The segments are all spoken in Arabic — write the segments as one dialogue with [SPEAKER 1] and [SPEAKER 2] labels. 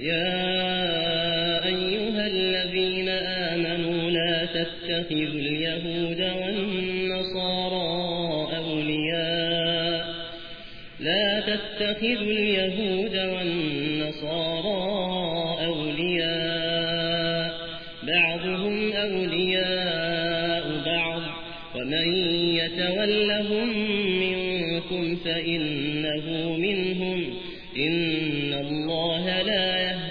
[SPEAKER 1] يا أيها الذين آمنوا لا تتخذوا اليهود والنصارى أولياء. لا تتخذوا اليهود والنصارى أولياء. بعضهم أولياء بعض. ومن يتولهم منكم فإنه منهم. إن الله لا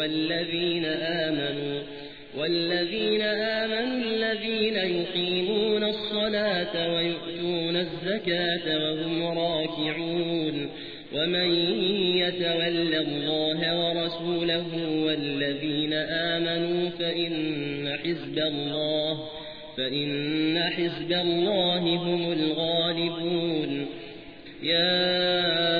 [SPEAKER 1] والذين آمنوا والذين آمنوا الذين يقيمون الصلاة ويؤتون الزكاة وهم راكعون ومن يتول الله ورسوله والذين آمنوا فإن حزب الله فإن حزب الله هم الغالبون يا